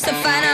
just to find out